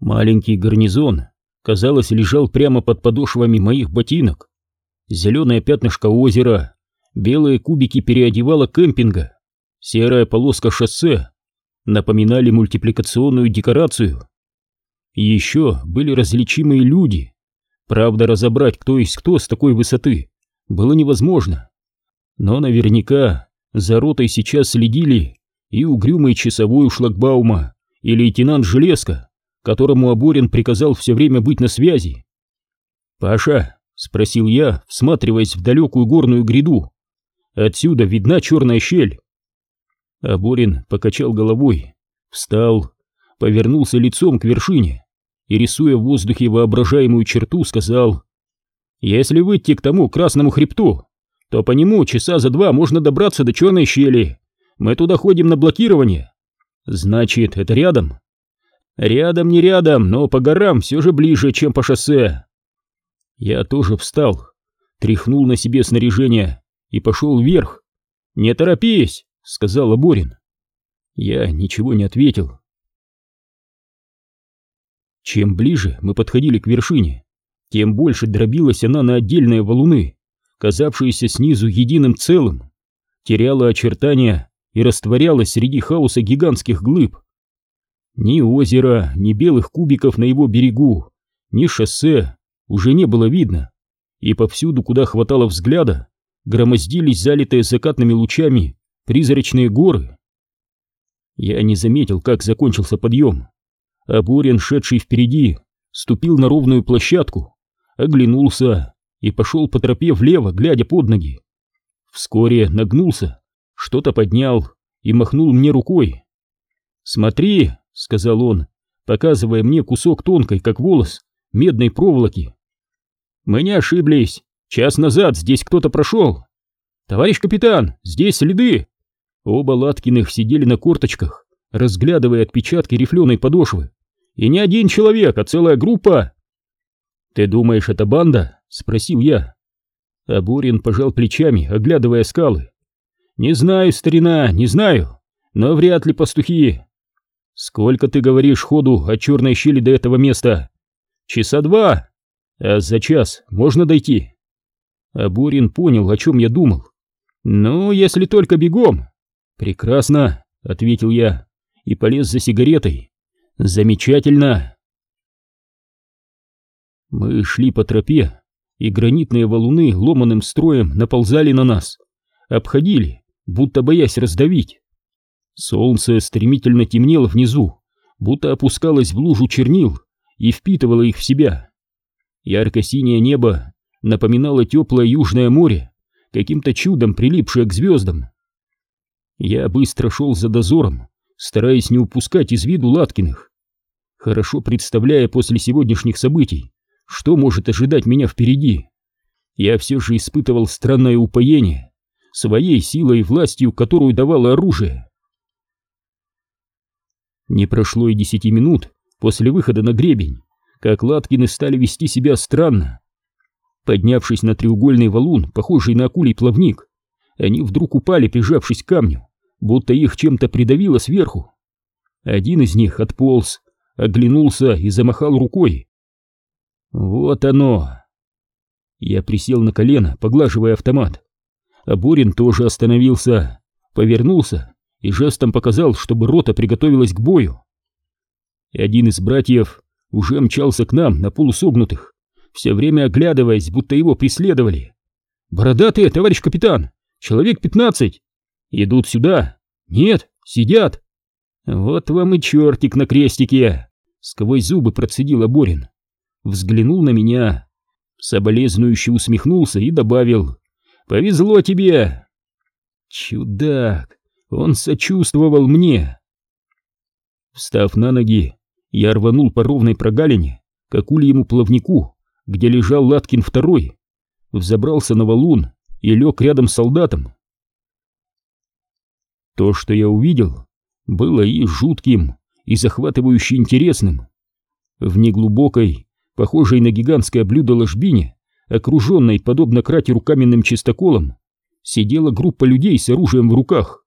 Маленький гарнизон, казалось, лежал прямо под подошвами моих ботинок. Зеленое пятнышко озера, белые кубики переодевала кемпинга, серая полоска шоссе напоминали мультипликационную декорацию. еще были различимые люди. Правда, разобрать, кто есть кто с такой высоты, было невозможно. Но наверняка за ротой сейчас следили и угрюмый часовой у шлагбаума, и лейтенант Железко, которому Аборин приказал все время быть на связи. «Паша», — спросил я, всматриваясь в далекую горную гряду, — «отсюда видна черная щель». Аборин покачал головой, встал, повернулся лицом к вершине и, рисуя в воздухе воображаемую черту, сказал, «Если выйти к тому красному хребту, то по нему часа за два можно добраться до черной щели. Мы туда ходим на блокирование. Значит, это рядом? Рядом не рядом, но по горам все же ближе, чем по шоссе. Я тоже встал, тряхнул на себе снаряжение и пошел вверх. «Не торопись!» — сказал Борин. Я ничего не ответил. Чем ближе мы подходили к вершине, тем больше дробилась она на отдельные валуны, казавшиеся снизу единым целым, теряла очертания и растворялась среди хаоса гигантских глыб. Ни озера, ни белых кубиков на его берегу, ни шоссе уже не было видно, и повсюду, куда хватало взгляда, громоздились залитые закатными лучами призрачные горы. Я не заметил, как закончился подъем, а Борин, шедший впереди, ступил на ровную площадку, оглянулся и пошел по тропе влево, глядя под ноги. Вскоре нагнулся что-то поднял и махнул мне рукой. «Смотри», — сказал он, показывая мне кусок тонкой, как волос, медной проволоки. «Мы не ошиблись. Час назад здесь кто-то прошел. Товарищ капитан, здесь следы!» Оба Латкиных сидели на корточках, разглядывая отпечатки рифленой подошвы. «И не один человек, а целая группа!» «Ты думаешь, это банда?» — спросил я. Аборин пожал плечами, оглядывая скалы. «Не знаю, старина, не знаю, но вряд ли пастухи». «Сколько ты говоришь ходу от черной щели до этого места?» «Часа два. А за час можно дойти?» А Борин понял, о чем я думал. «Ну, если только бегом». «Прекрасно», — ответил я и полез за сигаретой. «Замечательно». Мы шли по тропе, и гранитные валуны ломаным строем наползали на нас, обходили, будто боясь раздавить. Солнце стремительно темнело внизу, будто опускалось в лужу чернил и впитывало их в себя. Ярко-синее небо напоминало теплое южное море, каким-то чудом прилипшее к звездам. Я быстро шел за дозором, стараясь не упускать из виду Латкиных. Хорошо представляя после сегодняшних событий, что может ожидать меня впереди, я все же испытывал странное упоение своей силой и властью, которую давало оружие. Не прошло и десяти минут после выхода на гребень, как Латкины стали вести себя странно. Поднявшись на треугольный валун, похожий на акулий плавник, они вдруг упали, прижавшись к камню, будто их чем-то придавило сверху. Один из них отполз, оглянулся и замахал рукой. Вот оно! Я присел на колено, поглаживая автомат а Борин тоже остановился, повернулся и жестом показал, чтобы рота приготовилась к бою. И один из братьев уже мчался к нам на полусогнутых, все время оглядываясь, будто его преследовали. «Бородатые, товарищ капитан! Человек пятнадцать! Идут сюда! Нет, сидят!» «Вот вам и чертик на крестике!» — сквозь зубы процедил Борин. Взглянул на меня, соболезнующе усмехнулся и добавил. Повезло тебе!» «Чудак! Он сочувствовал мне!» Встав на ноги, я рванул по ровной прогалине к акульему плавнику, где лежал Латкин второй, взобрался на валун и лег рядом с солдатом. То, что я увидел, было и жутким, и захватывающе интересным. В неглубокой, похожей на гигантское блюдо ложбине, окруженной, подобно кратеру каменным чистоколом, сидела группа людей с оружием в руках.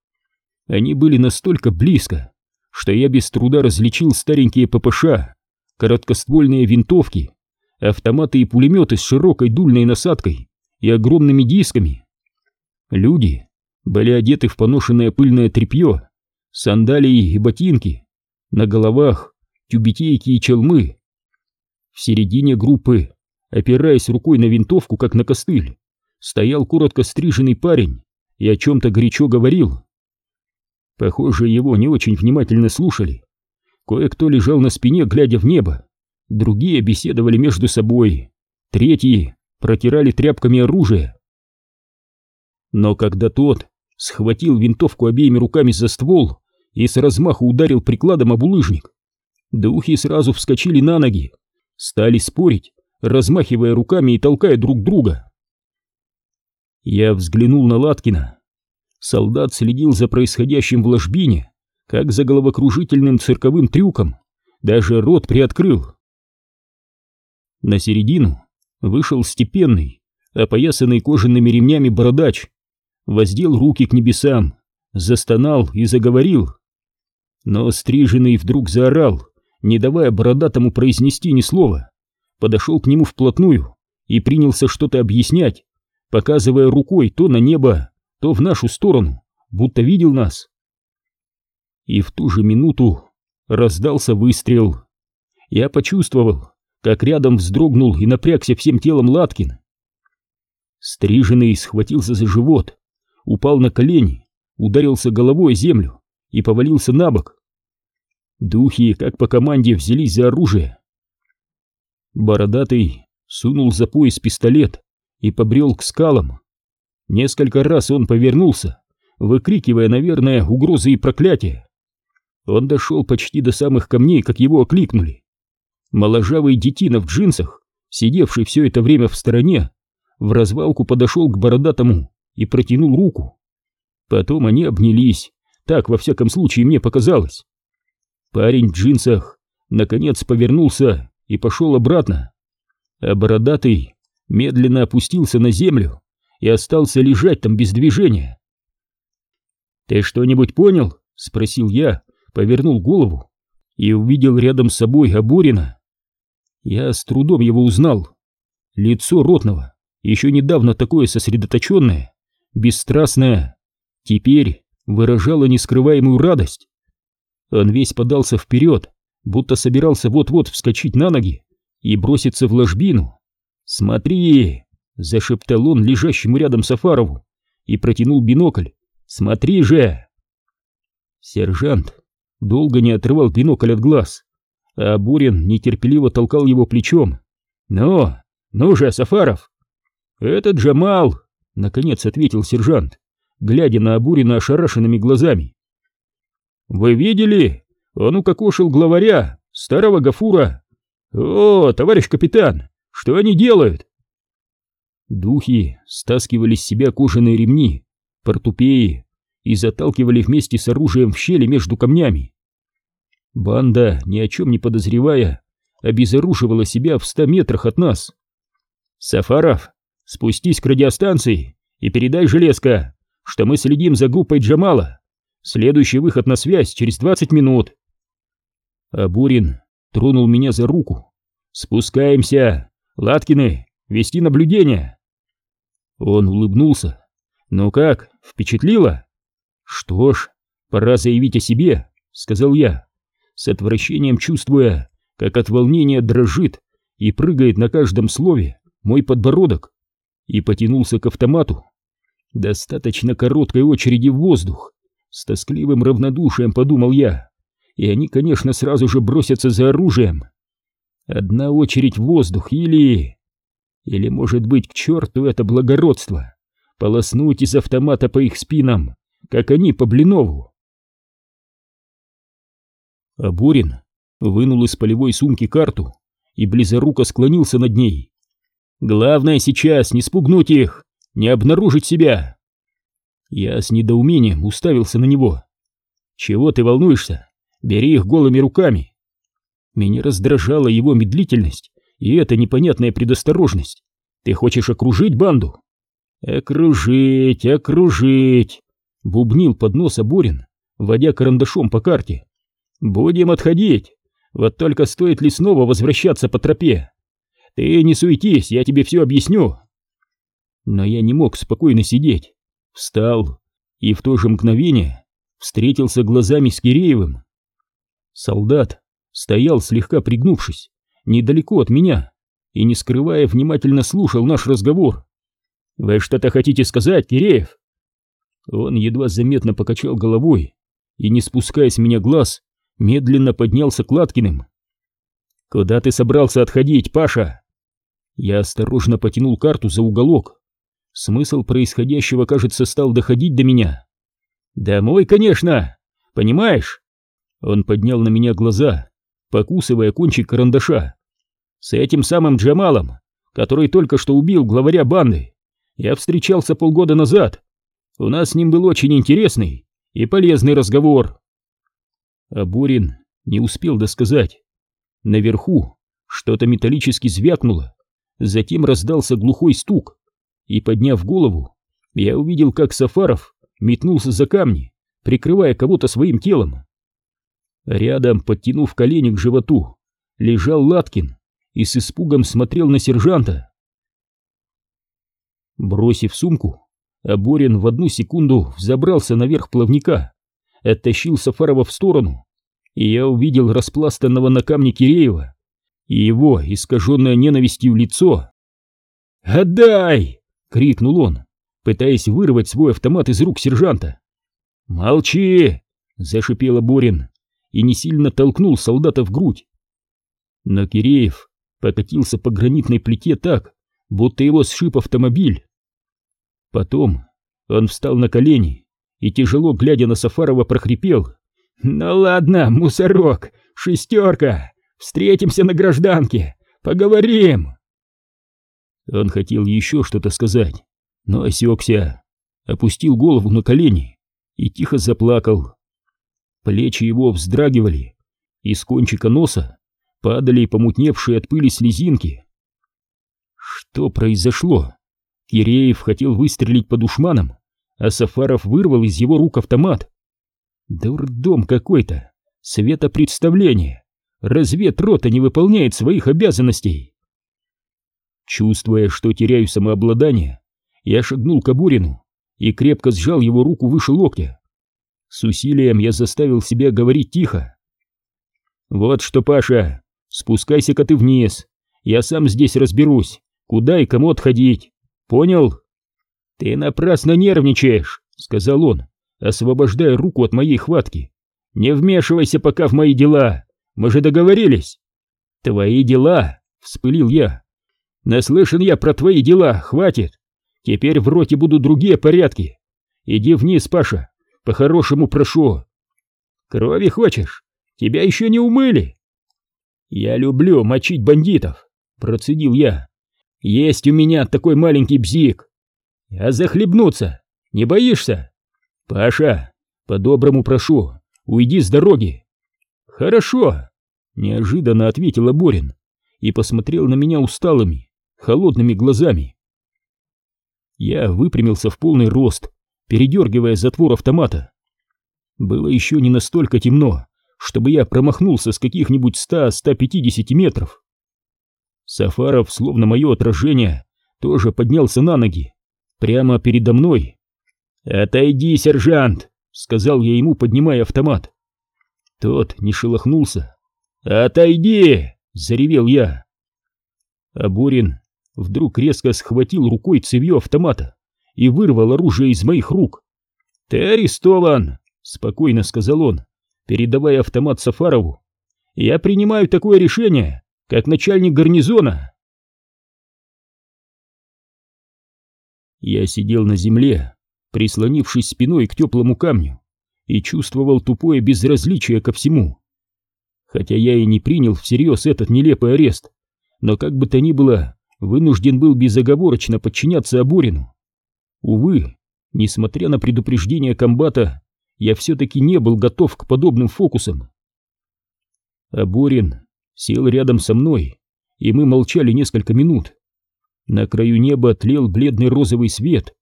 Они были настолько близко, что я без труда различил старенькие ППШ, короткоствольные винтовки, автоматы и пулеметы с широкой дульной насадкой и огромными дисками. Люди были одеты в поношенное пыльное тряпье, сандалии и ботинки, на головах тюбетейки и челмы. В середине группы, опираясь рукой на винтовку, как на костыль, стоял коротко стриженный парень и о чем-то горячо говорил. Похоже, его не очень внимательно слушали. Кое-кто лежал на спине, глядя в небо. Другие беседовали между собой. Третьи протирали тряпками оружие. Но когда тот схватил винтовку обеими руками за ствол и с размаху ударил прикладом об улыжник, духи сразу вскочили на ноги, стали спорить, размахивая руками и толкая друг друга. Я взглянул на Латкина. Солдат следил за происходящим в ложбине, как за головокружительным цирковым трюком, даже рот приоткрыл. На середину вышел степенный, опоясанный кожаными ремнями бородач, воздел руки к небесам, застонал и заговорил. Но стриженный вдруг заорал, не давая бородатому произнести ни слова, подошел к нему вплотную и принялся что-то объяснять, показывая рукой то на небо, то в нашу сторону, будто видел нас. И в ту же минуту раздался выстрел. Я почувствовал, как рядом вздрогнул и напрягся всем телом Латкин. Стриженный схватился за живот, упал на колени, ударился головой о землю и повалился на бок. Духи, как по команде, взялись за оружие. Бородатый сунул за пояс пистолет и побрел к скалам. Несколько раз он повернулся, выкрикивая, наверное, угрозы и проклятия. Он дошел почти до самых камней, как его окликнули. Моложавый детина в джинсах, сидевший все это время в стороне, в развалку подошел к бородатому и протянул руку. Потом они обнялись, так во всяком случае мне показалось. Парень в джинсах наконец повернулся и пошел обратно, а бородатый медленно опустился на землю и остался лежать там без движения. «Ты что-нибудь понял?» — спросил я, повернул голову и увидел рядом с собой Аборина. Я с трудом его узнал. Лицо ротного, еще недавно такое сосредоточенное, бесстрастное, теперь выражало нескрываемую радость. Он весь подался вперед, будто собирался вот-вот вскочить на ноги и броситься в ложбину. «Смотри!» — зашептал он лежащему рядом Сафарову и протянул бинокль. «Смотри же!» Сержант долго не отрывал бинокль от глаз, а Бурин нетерпеливо толкал его плечом. «Ну, ну же, Сафаров!» «Это Джамал!» — наконец ответил сержант, глядя на Абурина ошарашенными глазами. «Вы видели? Он укокошил главаря, старого Гафура. О, товарищ капитан, что они делают?» Духи стаскивали с себя кожаные ремни, портупеи и заталкивали вместе с оружием в щели между камнями. Банда, ни о чем не подозревая, обезоруживала себя в ста метрах от нас. «Сафаров, спустись к радиостанции и передай железка, что мы следим за группой Джамала. Следующий выход на связь через двадцать минут». Абурин тронул меня за руку. «Спускаемся! Латкины, вести наблюдение!» Он улыбнулся. «Ну как, впечатлило?» «Что ж, пора заявить о себе», — сказал я, с отвращением чувствуя, как от волнения дрожит и прыгает на каждом слове мой подбородок, и потянулся к автомату. Достаточно короткой очереди в воздух, с тоскливым равнодушием подумал я, и они, конечно, сразу же бросятся за оружием. Одна очередь в воздух или... Или, может быть, к черту это благородство, полоснуть из автомата по их спинам, как они по Блинову. А Борин вынул из полевой сумки карту и близоруко склонился над ней. «Главное сейчас не спугнуть их, не обнаружить себя!» Я с недоумением уставился на него. «Чего ты волнуешься? Бери их голыми руками!» Меня раздражала его медлительность и эта непонятная предосторожность. «Ты хочешь окружить банду?» «Окружить, окружить!» Бубнил под нос Аборин, водя карандашом по карте. «Будем отходить, Вот только стоит ли снова возвращаться по тропе? Ты не суетись, я тебе все объясню. Но я не мог спокойно сидеть. Встал и в то же мгновение встретился глазами с Киреевым. Солдат стоял слегка пригнувшись, недалеко от меня, и, не скрывая, внимательно слушал наш разговор. «Вы что-то хотите сказать, Киреев?» Он едва заметно покачал головой и, не спуская с меня глаз, медленно поднялся к Латкиным. «Куда ты собрался отходить, Паша?» Я осторожно потянул карту за уголок. Смысл происходящего, кажется, стал доходить до меня. «Домой, конечно! Понимаешь?» Он поднял на меня глаза, покусывая кончик карандаша. «С этим самым Джамалом, который только что убил главаря банды, я встречался полгода назад. У нас с ним был очень интересный и полезный разговор». А Борин не успел досказать. Наверху что-то металлически звякнуло, затем раздался глухой стук, и, подняв голову, я увидел, как Сафаров метнулся за камни, прикрывая кого-то своим телом. Рядом, подтянув колени к животу, лежал Латкин и с испугом смотрел на сержанта. Бросив сумку, Аборин в одну секунду взобрался наверх плавника, оттащил Сафарова в сторону, и я увидел распластанного на камне Киреева и его искаженное ненавистью лицо. «Отдай!» — крикнул он, пытаясь вырвать свой автомат из рук сержанта. «Молчи!» — зашипел Борин и не сильно толкнул солдата в грудь. Но Киреев покатился по гранитной плите так, будто его сшиб автомобиль. Потом он встал на колени и, тяжело глядя на Сафарова, прохрипел. «Ну ладно, мусорок, шестерка, встретимся на гражданке, поговорим!» Он хотел еще что-то сказать, но осекся, опустил голову на колени и тихо заплакал. Плечи его вздрагивали, из кончика носа падали помутневшие от пыли слезинки. Что произошло? Киреев хотел выстрелить по душманам, а Сафаров вырвал из его рук автомат. Дурдом какой-то, светопредставление. Разведрота не выполняет своих обязанностей. Чувствуя, что теряю самообладание, я шагнул к Абурину и крепко сжал его руку выше локтя. С усилием я заставил себя говорить тихо. «Вот что, Паша, спускайся-ка ты вниз. Я сам здесь разберусь, куда и кому отходить. Понял?» «Ты напрасно нервничаешь», — сказал он, освобождая руку от моей хватки. «Не вмешивайся пока в мои дела. Мы же договорились». «Твои дела?» — вспылил я. «Наслышан я про твои дела, хватит. Теперь в роте будут другие порядки. Иди вниз, Паша, по-хорошему прошу. Крови хочешь? Тебя еще не умыли. Я люблю мочить бандитов, процедил я. Есть у меня такой маленький бзик. А захлебнуться не боишься? Паша, по-доброму прошу, уйди с дороги. Хорошо, неожиданно ответил Борин и посмотрел на меня усталыми, холодными глазами. Я выпрямился в полный рост передергивая затвор автомата. Было еще не настолько темно, чтобы я промахнулся с каких-нибудь 100-150 метров. Сафаров, словно мое отражение, тоже поднялся на ноги, прямо передо мной. «Отойди, сержант!» — сказал я ему, поднимая автомат. Тот не шелохнулся. «Отойди!» — заревел я. Абурин вдруг резко схватил рукой цевьё автомата и вырвал оружие из моих рук. «Ты арестован!» — спокойно сказал он, передавая автомат Сафарову. «Я принимаю такое решение, как начальник гарнизона!» Я сидел на земле, прислонившись спиной к теплому камню, и чувствовал тупое безразличие ко всему. Хотя я и не принял всерьез этот нелепый арест, но как бы то ни было, вынужден был безоговорочно подчиняться Аборину. Увы, несмотря на предупреждение комбата, я все-таки не был готов к подобным фокусам. Аборин сел рядом со мной, и мы молчали несколько минут. На краю неба тлел бледный розовый свет.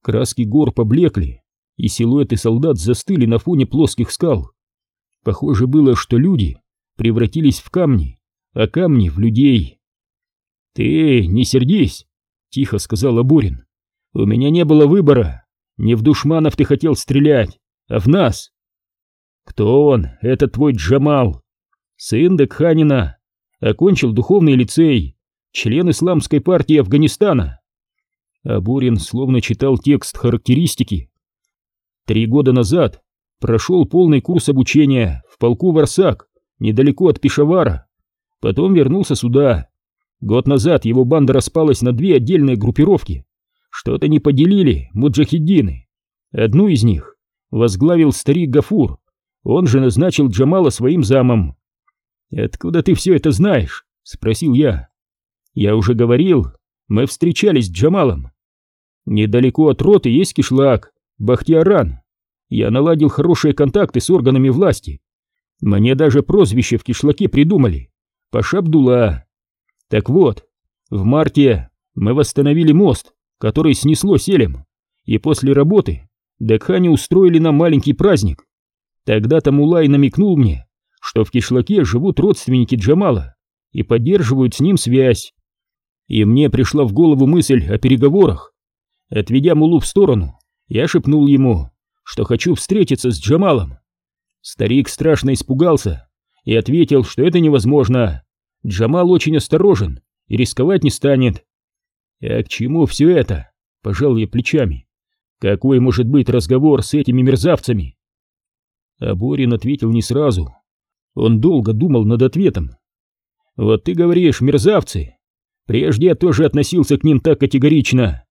Краски гор поблекли, и силуэты солдат застыли на фоне плоских скал. Похоже было, что люди превратились в камни, а камни в людей. «Ты не сердись», — тихо сказал Абурин. «У меня не было выбора. Не в душманов ты хотел стрелять, а в нас». «Кто он, Это твой Джамал?» «Сын Декханина. Окончил духовный лицей, член исламской партии Афганистана». Абурин словно читал текст характеристики. Три года назад прошел полный курс обучения в полку Варсак, недалеко от Пешавара. Потом вернулся сюда. Год назад его банда распалась на две отдельные группировки. Что-то не поделили муджахиддины. Одну из них возглавил старик Гафур. Он же назначил Джамала своим замом. «Откуда ты все это знаешь?» — спросил я. «Я уже говорил, мы встречались с Джамалом. Недалеко от роты есть кишлак, Бахтиаран. Я наладил хорошие контакты с органами власти. Мне даже прозвище в кишлаке придумали. Паша Абдулла. Так вот, в марте мы восстановили мост, который снесло селем, и после работы Декхане устроили нам маленький праздник. Тогда-то Мулай намекнул мне, что в кишлаке живут родственники Джамала и поддерживают с ним связь. И мне пришла в голову мысль о переговорах. Отведя Мулу в сторону, я шепнул ему, что хочу встретиться с Джамалом. Старик страшно испугался и ответил, что это невозможно. Джамал очень осторожен и рисковать не станет. А к чему все это? Пожал я плечами. Какой может быть разговор с этими мерзавцами? А Борин ответил не сразу. Он долго думал над ответом. Вот ты говоришь, мерзавцы. Прежде я тоже относился к ним так категорично.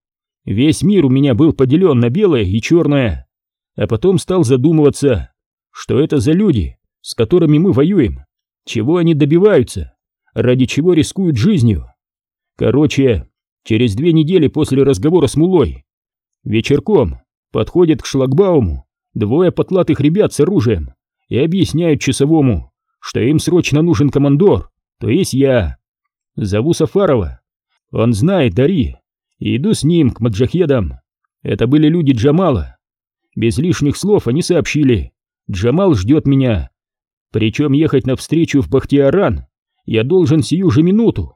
Весь мир у меня был поделен на белое и черное. А потом стал задумываться, что это за люди, с которыми мы воюем, чего они добиваются, ради чего рискуют жизнью. Короче, через две недели после разговора с Мулой, вечерком подходят к шлагбауму двое потлатых ребят с оружием и объясняют часовому, что им срочно нужен командор, то есть я. Зову Сафарова. Он знает Дари, и иду с ним к маджахедам. Это были люди Джамала. Без лишних слов они сообщили. Джамал ждет меня. Причем ехать навстречу в Бахтиаран я должен сию же минуту.